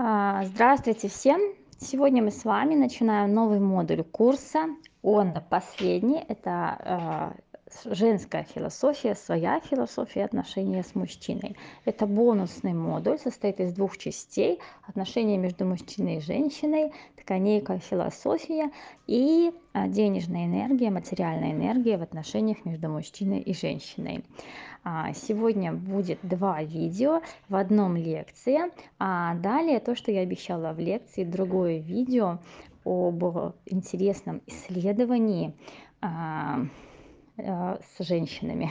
А, Здравствуйте всем! Сегодня мы с вами начинаем новый модуль курса. Он последний. Это а, женская философия, своя философия отношения с мужчиной. Это бонусный модуль, состоит из двух частей. Отношения между мужчиной и женщиной, такая некая философия и а, денежная энергия, материальная энергия в отношениях между мужчиной и женщиной. А, Сегодня будет два видео, в одном лекция, а далее то, что я обещала в лекции, другое видео об интересном исследовании а, с женщинами.